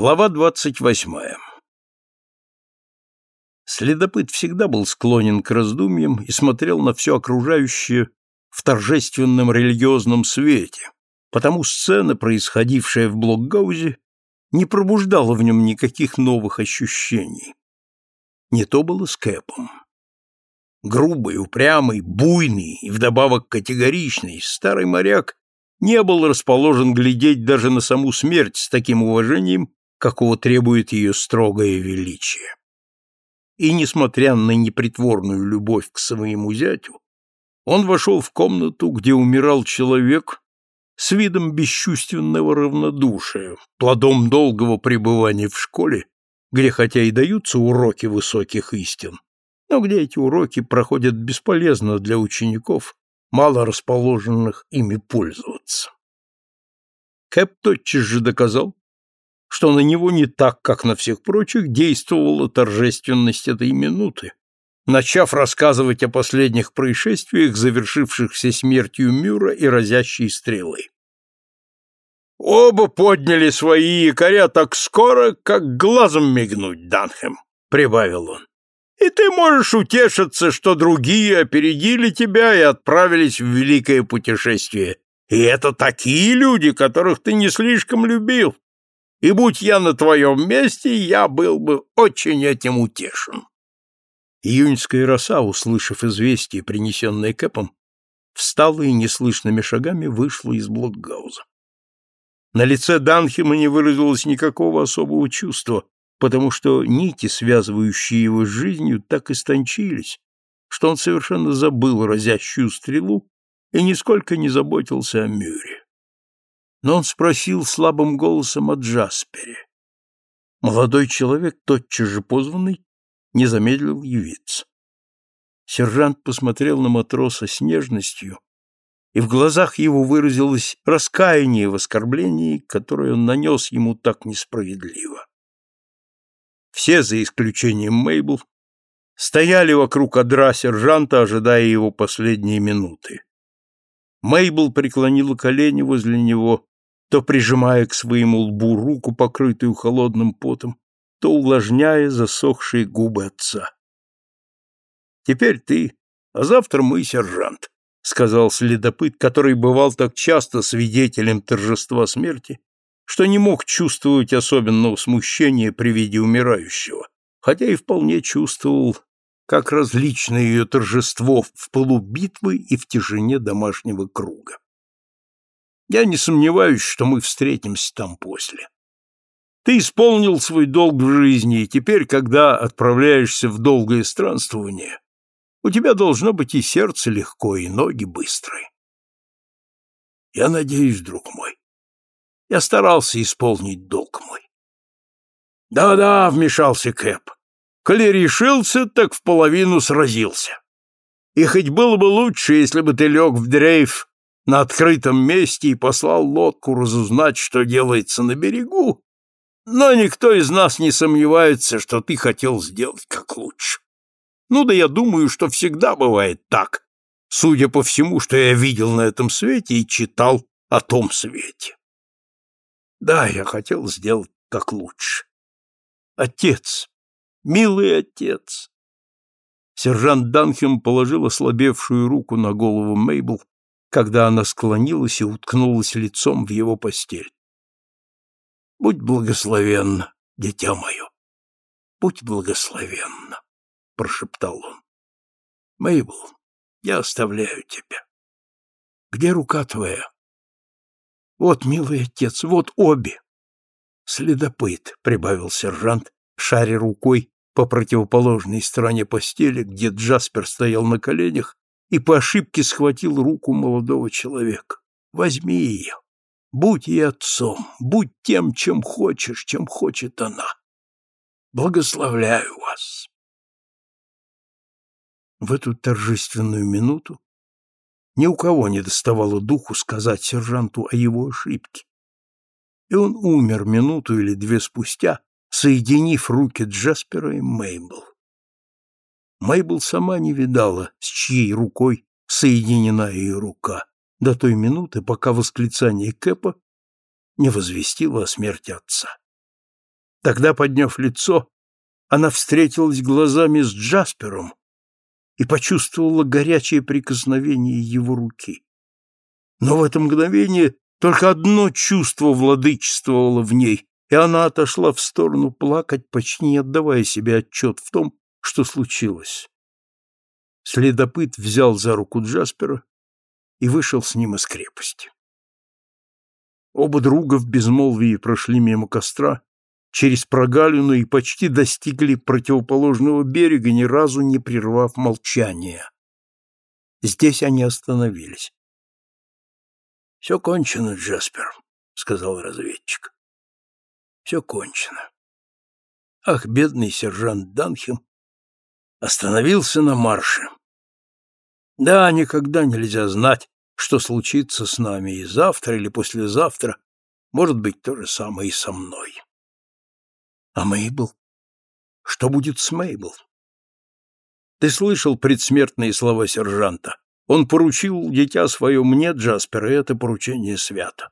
Глава двадцать восьмая Следопыт всегда был склонен к раздумьям и смотрел на все окружающее в торжественном религиозном свете, потому сцена, происходившая в Блокгаузе, не пробуждала в нем никаких новых ощущений. Не то было с Кэпом. Грубый, упрямый, буйный и вдобавок категоричный, старый моряк не был расположен глядеть даже на саму смерть с таким уважением, какого требует ее строгое величие. И, несмотря на непритворную любовь к своему зятю, он вошел в комнату, где умирал человек, с видом бесчувственного равнодушия, плодом долгого пребывания в школе, где хотя и даются уроки высоких истин, но где эти уроки проходят бесполезно для учеников, мало расположенных ими пользоваться. Кэп тотчас же доказал, что на него не так, как на всех прочих, действовала торжественность этой минуты, начав рассказывать о последних происшествиях, завершившихся смертью Мюра и разящей стрелой. «Оба подняли свои якоря так скоро, как глазом мигнуть, Данхэм», — прибавил он. «И ты можешь утешиться, что другие опередили тебя и отправились в великое путешествие. И это такие люди, которых ты не слишком любил. И будь я на твоем месте, я был бы очень этим утешен». Июньская роса, услышав известие, принесенное Кэпом, встала и неслышными шагами вышла из блокгауза. На лице Данхема не выразилось никакого особого чувства, потому что нити, связывающие его с жизнью, так истончились, что он совершенно забыл разящую стрелу и нисколько не заботился о Мюре. Но он спросил слабым голосом о Джаспере. Молодой человек, тотчас же позванный, не замедлил явиться. Сержант посмотрел на матроса с нежностью, и в глазах его выразилось раскаяние в оскорблении, которое он нанес ему так несправедливо. Все, за исключением Мейбл, стояли вокруг одра сержанта, ожидая его последние минуты. Мейбл преклонила колени возле него, то прижимая к своему лбу руку, покрытую холодным потом, то увлажняя засохшие губы отца. «Теперь ты, а завтра мы, сержант», — сказал следопыт, который бывал так часто свидетелем торжества смерти, что не мог чувствовать особенного смущения при виде умирающего, хотя и вполне чувствовал, как различно ее торжество в полубитвы и в тишине домашнего круга. Я не сомневаюсь, что мы встретимся там после. Ты исполнил свой долг в жизни, и теперь, когда отправляешься в долгое странствование, у тебя должно быть и сердце легко, и ноги быстрые. Я надеюсь, друг мой. Я старался исполнить долг мой. Да-да, вмешался Кэп. Коли решился, так в половину сразился. И хоть было бы лучше, если бы ты лег в дрейф на открытом месте и послал лодку разузнать, что делается на берегу, но никто из нас не сомневается, что ты хотел сделать как лучше. Ну да я думаю, что всегда бывает так, судя по всему, что я видел на этом свете и читал о том свете. Да, я хотел сделать как лучше. Отец, милый отец. Сержант Данхем положил ослабевшую руку на голову Мейбл, когда она склонилась и уткнулась лицом в его постель. Будь благословенна, дитя мое. Будь благословенна, прошептал он. Мейбл, я оставляю тебя. Где рука твоя? Вот, милый отец, вот обе. Следопыт, прибавил сержант, шаря рукой по противоположной стороне постели, где Джаспер стоял на коленях и по ошибке схватил руку молодого человека. Возьми ее. Будь ей отцом, будь тем, чем хочешь, чем хочет она. Благословляю вас. В эту торжественную минуту ни у кого не доставало духу сказать сержанту о его ошибке. И он умер минуту или две спустя, соединив руки Джаспера и Мейбл. Мейбл сама не видала, с чьей рукой соединена ее рука до той минуты, пока восклицание Кэпа не возвестило о смерти отца. Тогда, подняв лицо, она встретилась глазами с Джаспером и почувствовала горячее прикосновение его руки. Но в это мгновение только одно чувство владычествовало в ней, и она отошла в сторону плакать, почти не отдавая себе отчет в том, что случилось. Следопыт взял за руку Джаспера и вышел с ним из крепости. Оба друга в безмолвии прошли мимо костра, через прогалину и почти достигли противоположного берега, ни разу не прервав молчания. Здесь они остановились. — Все кончено, Джаспер, — сказал разведчик. — Все кончено. Ах, бедный сержант Данхем остановился на марше. Да, никогда нельзя знать, что случится с нами и завтра или послезавтра, может быть, то же самое и со мной. А Мейбл? Что будет с Мейбл? Ты слышал предсмертные слова сержанта? Он поручил дитя свое мне, Джаспер, и это поручение свято.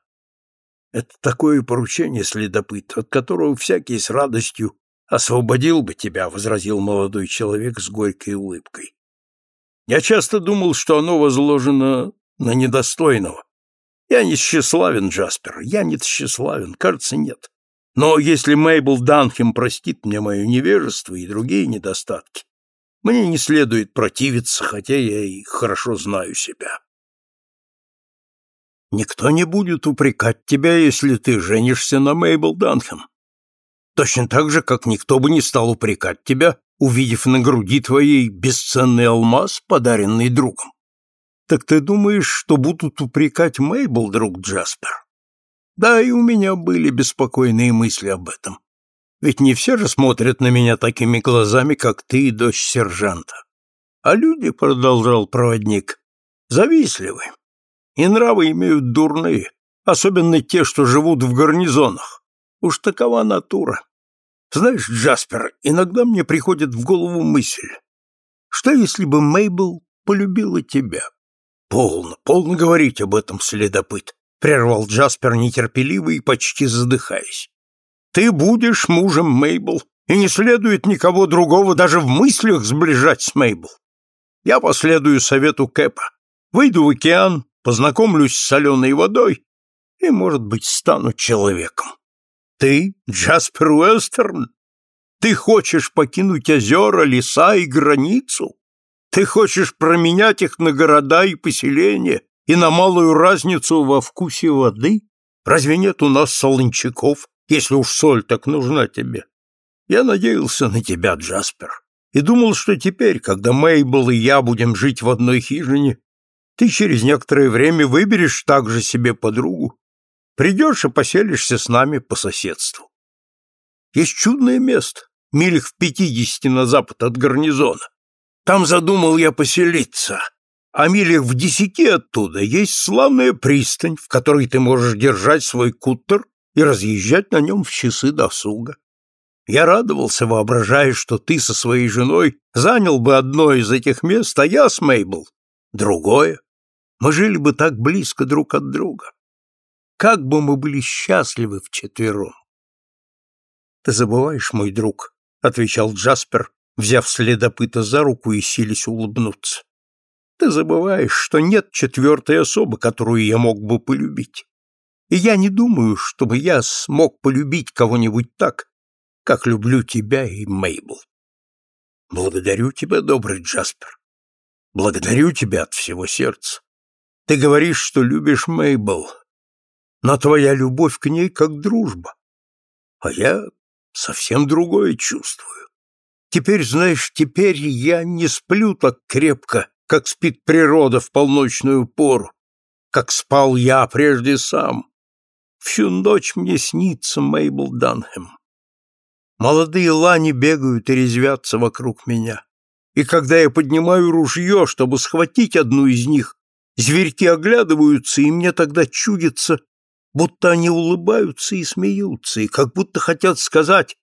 Это такое поручение, следопыт, от которого всякий с радостью освободил бы тебя, — возразил молодой человек с горькой улыбкой. Я часто думал, что оно возложено на недостойного. Я не тщеславен, Джаспер, я не тщеславен, кажется, нет. Но если Мейбл Данхем простит мне мое невежество и другие недостатки, мне не следует противиться, хотя я и хорошо знаю себя. Никто не будет упрекать тебя, если ты женишься на Мейбл Данхем. Точно так же, как никто бы не стал упрекать тебя, увидев на груди твоей бесценный алмаз, подаренный другом. Так ты думаешь, что будут упрекать Мейбл, друг Джаспер? Да, и у меня были беспокойные мысли об этом. Ведь не все же смотрят на меня такими глазами, как ты дочь сержанта. А люди, — продолжал проводник, — завистливы. И нравы имеют дурные, особенно те, что живут в гарнизонах. Уж такова натура. Знаешь, Джаспер, иногда мне приходит в голову мысль, что если бы Мейбл полюбила тебя? Полно, полно говорить об этом, следопыт, прервал Джаспер нетерпеливо и почти задыхаясь. Ты будешь мужем Мейбл, и не следует никого другого даже в мыслях сближать с Мейбл. Я последую совету Кэпа. Выйду в океан, познакомлюсь с соленой водой и, может быть, стану человеком. Ты, Джаспер Уэстерн? Ты хочешь покинуть озера, леса и границу? Ты хочешь променять их на города и поселения и на малую разницу во вкусе воды? Разве нет у нас солончаков, если уж соль так нужна тебе? Я надеялся на тебя, Джаспер, и думал, что теперь, когда Мейбл и я будем жить в одной хижине, ты через некоторое время выберешь также себе подругу Придешь и поселишься с нами по соседству. Есть чудное место, милях в пятидесяти на запад от гарнизона. Там задумал я поселиться, а милях в десяти оттуда есть славная пристань, в которой ты можешь держать свой куттер и разъезжать на нем в часы досуга. Я радовался, воображая, что ты со своей женой занял бы одно из этих мест, а я с Мейбл — другое. Мы жили бы так близко друг от друга. Как бы мы были счастливы вчетвером! — Ты забываешь, мой друг, — отвечал Джаспер, взяв следопыта за руку и сились улыбнуться. — Ты забываешь, что нет четвертой особы, которую я мог бы полюбить. И я не думаю, чтобы я смог полюбить кого-нибудь так, как люблю тебя и Мейбл. Благодарю тебя, добрый Джаспер. Благодарю тебя от всего сердца. Ты говоришь, что любишь Мейбл, но твоя любовь к ней как дружба. А я совсем другое чувствую. Теперь, знаешь, теперь я не сплю так крепко, как спит природа в полночную пору, как спал я прежде сам. Всю ночь мне снится Мейбл Данхэм. Молодые лани бегают и резвятся вокруг меня. И когда я поднимаю ружье, чтобы схватить одну из них, зверьки оглядываются, и мне тогда чудится, будто они улыбаются и смеются, и как будто хотят сказать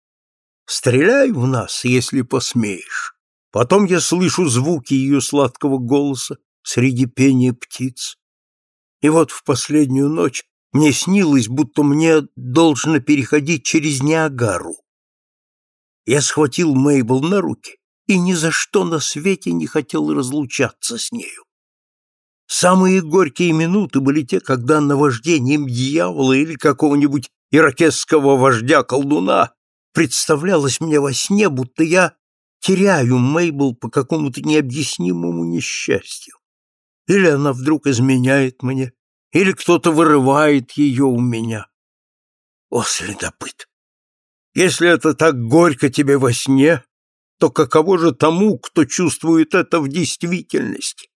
«Стреляй в нас, если посмеешь». Потом я слышу звуки ее сладкого голоса среди пения птиц. И вот в последнюю ночь мне снилось, будто мне должно переходить через Ниагару, Я схватил Мейбл на руки и ни за что на свете не хотел разлучаться с нею. Самые горькие минуты были те, когда наваждением дьявола или какого-нибудь иракесского вождя-колдуна представлялось мне во сне, будто я теряю Мейбл по какому-то необъяснимому несчастью. Или она вдруг изменяет мне, или кто-то вырывает ее у меня. О, следопыт! Если это так горько тебе во сне, то каково же тому, кто чувствует это в действительности?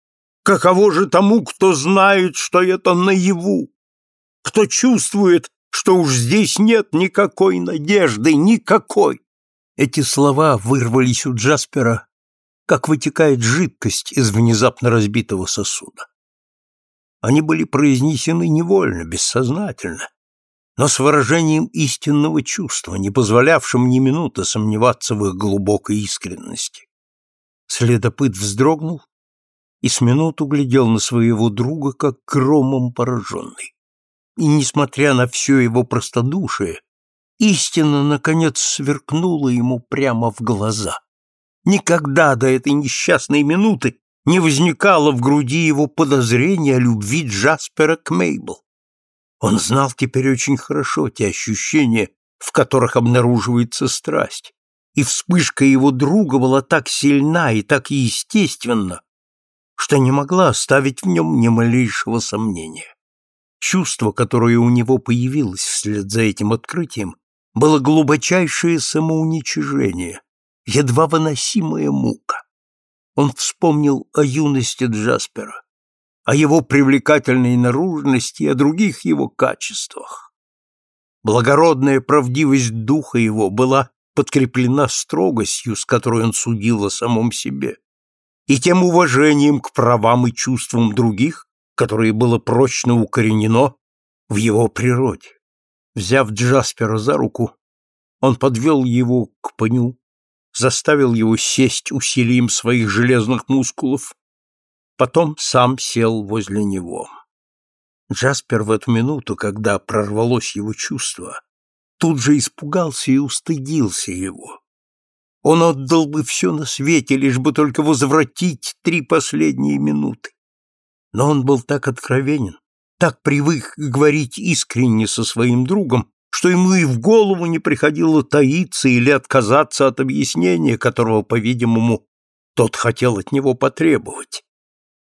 Каково же тому, кто знает, что это наяву? Кто чувствует, что уж здесь нет никакой надежды, никакой? Эти слова вырвались у Джаспера, как вытекает жидкость из внезапно разбитого сосуда. Они были произнесены невольно, бессознательно, но с выражением истинного чувства, не позволявшим ни минуты сомневаться в их глубокой искренности. Следопыт вздрогнул и с минуту глядел на своего друга, как громом пораженный. И, несмотря на все его простодушие, истина, наконец, сверкнула ему прямо в глаза. Никогда до этой несчастной минуты не возникало в груди его подозрения о любви Джаспера к Мейбл. Он знал теперь очень хорошо те ощущения, в которых обнаруживается страсть, и вспышка его друга была так сильна и так естественна, что не могла оставить в нем ни малейшего сомнения. Чувство, которое у него появилось вслед за этим открытием, было глубочайшее самоуничижение, едва выносимая мука. Он вспомнил о юности Джаспера, о его привлекательной наружности и о других его качествах. Благородная правдивость духа его была подкреплена строгостью, с которой он судил о самом себе, и тем уважением к правам и чувствам других, которое было прочно укоренено в его природе. Взяв Джаспера за руку, он подвел его к пню, заставил его сесть усилием своих железных мускулов, потом сам сел возле него. Джаспер в эту минуту, когда прорвалось его чувство, тут же испугался и устыдился его. Он отдал бы все на свете, лишь бы только возвратить три последние минуты. Но он был так откровенен, так привык говорить искренне со своим другом, что ему и в голову не приходило таиться или отказаться от объяснения, которого, по-видимому, тот хотел от него потребовать.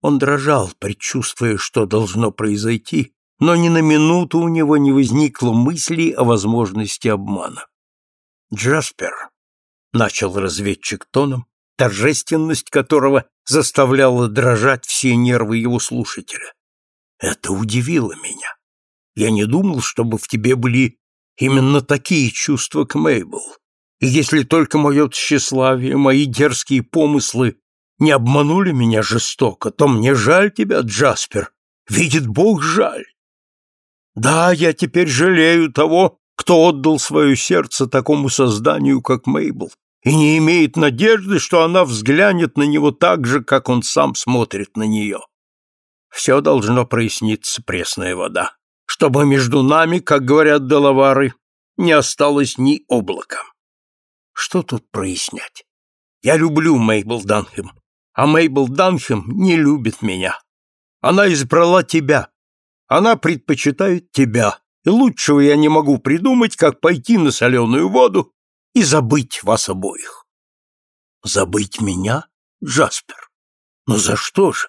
Он дрожал, предчувствуя, что должно произойти, но ни на минуту у него не возникло мысли о возможности обмана. «Джаспер», — начал разведчик тоном, торжественность которого заставляла дрожать все нервы его слушателя. «Это удивило меня. Я не думал, чтобы в тебе были именно такие чувства к Мейбл. И если только мое тщеславие, мои дерзкие помыслы не обманули меня жестоко, то мне жаль тебя, Джаспер. Видит Бог, жаль. Да, я теперь жалею того, кто отдал свое сердце такому созданию, как Мейбл, и не имеет надежды, что она взглянет на него так же, как он сам смотрит на нее. Все должно проясниться, пресная вода чтобы между нами, как говорят делавары, не осталось ни облака. Что тут прояснять? Я люблю Мейбл Данхэм, а Мейбл Данхэм не любит меня. Она избрала тебя. Она предпочитает тебя. И лучшего я не могу придумать, как пойти на соленую воду и забыть вас обоих. Забыть меня, Джаспер? Но за что же?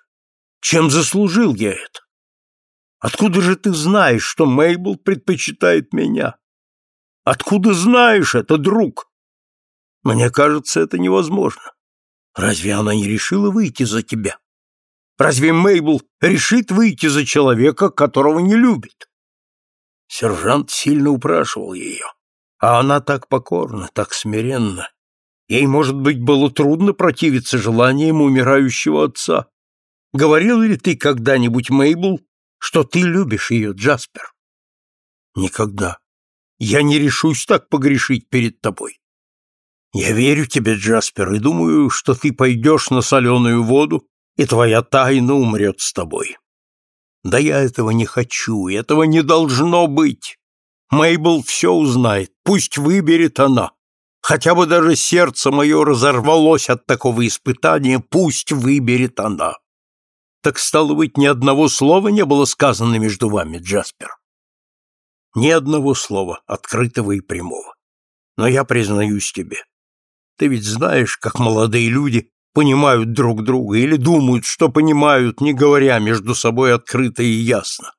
Чем заслужил я это? Откуда же ты знаешь, что Мейбл предпочитает меня? Откуда знаешь это, друг? Мне кажется, это невозможно. Разве она не решила выйти за тебя? Разве Мейбл решит выйти за человека, которого не любит? Сержант сильно упрашивал ее, а она так покорна, так смиренна. Ей, может быть, было трудно противиться желаниям умирающего отца. Говорил ли ты когда-нибудь Мейбл, что ты любишь ее, Джаспер. Никогда. Я не решусь так погрешить перед тобой. Я верю тебе, Джаспер, и думаю, что ты пойдешь на соленую воду, и твоя тайна умрет с тобой. Да я этого не хочу, этого не должно быть. Мейбл все узнает, пусть выберет она. Хотя бы даже сердце мое разорвалось от такого испытания, пусть выберет она. Так стало быть, ни одного слова не было сказано между вами, Джаспер. Ни одного слова, открытого и прямого. Но я признаюсь тебе. Ты ведь знаешь, как молодые люди понимают друг друга или думают, что понимают, не говоря между собой открыто и ясно.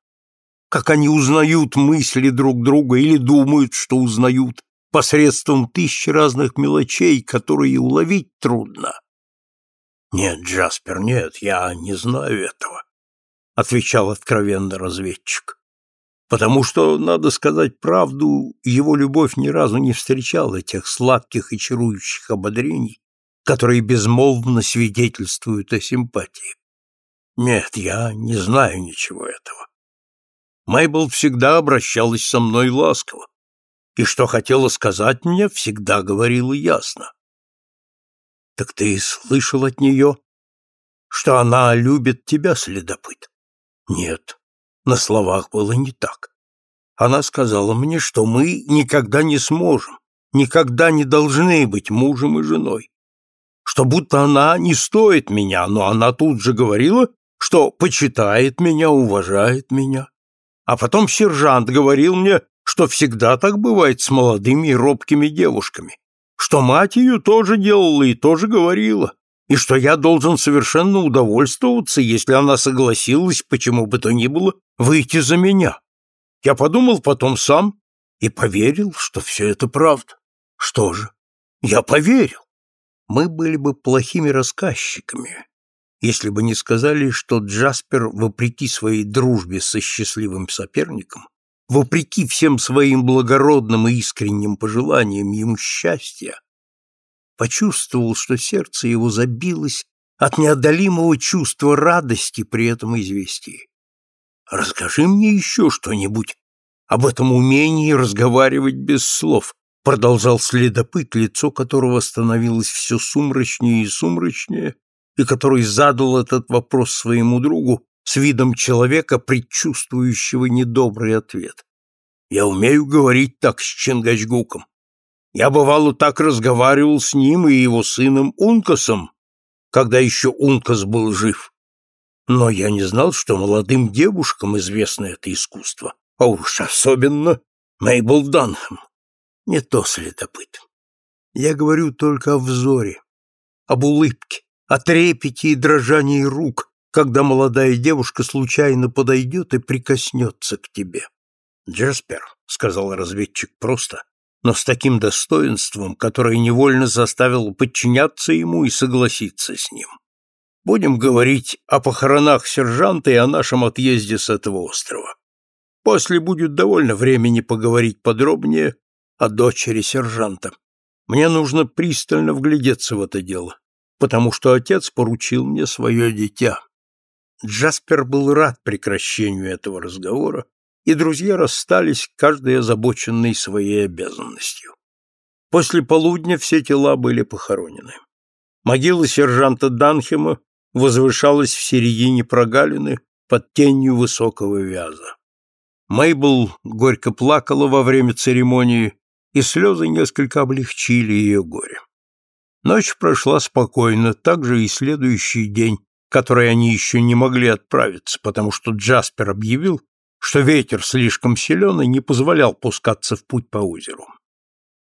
Как они узнают мысли друг друга или думают, что узнают, посредством тысяч разных мелочей, которые уловить трудно. Нет, Джаспер, нет, я не знаю этого, отвечал откровенно разведчик. Потому что, надо сказать правду, его любовь ни разу не встречала тех сладких и чарующих ободрений, которые безмолвно свидетельствуют о симпатии. Нет, я не знаю ничего этого. Майбл всегда обращалась со мной ласково, и что хотела сказать мне, всегда говорила ясно. Так ты слышал от нее, что она любит тебя, следопыт? Нет, на словах было не так. Она сказала мне, что мы никогда не сможем, никогда не должны быть мужем и женой что будто она не стоит меня, но она тут же говорила, что почитает меня, уважает меня. А потом сержант говорил мне, что всегда так бывает с молодыми и робкими девушками, что мать ее тоже делала и тоже говорила, и что я должен совершенно удовольствоваться, если она согласилась, почему бы то ни было, выйти за меня. Я подумал потом сам и поверил, что все это правда. Что же, я поверил мы были бы плохими рассказчиками, если бы не сказали, что Джаспер, вопреки своей дружбе со счастливым соперником, вопреки всем своим благородным и искренним пожеланиям ему счастья, почувствовал, что сердце его забилось от неодолимого чувства радости при этом известии. «Расскажи мне еще что-нибудь об этом умении разговаривать без слов», продолжал следопыт, лицо которого становилось все сумрачнее и сумрачнее, и который задал этот вопрос своему другу с видом человека, предчувствующего недобрый ответ. «Я умею говорить так с Чингачгуком. Я, бывало, так разговаривал с ним и его сыном Ункасом, когда еще Ункас был жив. Но я не знал, что молодым девушкам известно это искусство, а уж особенно Мейбл Данхэм. Не то следопыт. Я говорю только о взоре, об улыбке, о трепете и дрожании рук, когда молодая девушка случайно подойдет и прикоснется к тебе. «Джаспер», — сказал разведчик просто, но с таким достоинством, которое невольно заставило подчиняться ему и согласиться с ним. «Будем говорить о похоронах сержанта и о нашем отъезде с этого острова. После будет довольно времени поговорить подробнее о дочери сержанта. Мне нужно пристально вглядеться в это дело, потому что отец поручил мне свое дитя. Джаспер был рад прекращению этого разговора, и друзья расстались, каждый озабоченный своей обязанностью. После полудня все тела были похоронены. Могила сержанта Данхема возвышалась в середине прогалины под тенью высокого вяза. Мейбл горько плакала во время церемонии, и слезы несколько облегчили ее горе. Ночь прошла спокойно, так же и следующий день, который они еще не могли отправиться, потому что Джаспер объявил, что ветер слишком силен и не позволял пускаться в путь по озеру.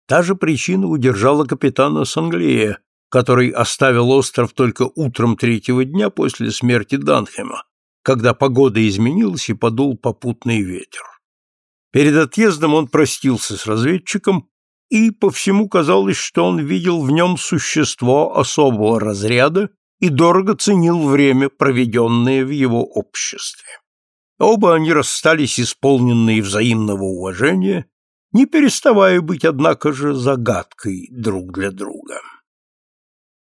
Та же причина удержала капитана Санглея, который оставил остров только утром третьего дня после смерти Данхема, когда погода изменилась и подул попутный ветер. Перед отъездом он простился с разведчиком, и по всему казалось, что он видел в нем существо особого разряда и дорого ценил время, проведенное в его обществе. Оба они расстались исполненные взаимного уважения, не переставая быть, однако же, загадкой друг для друга.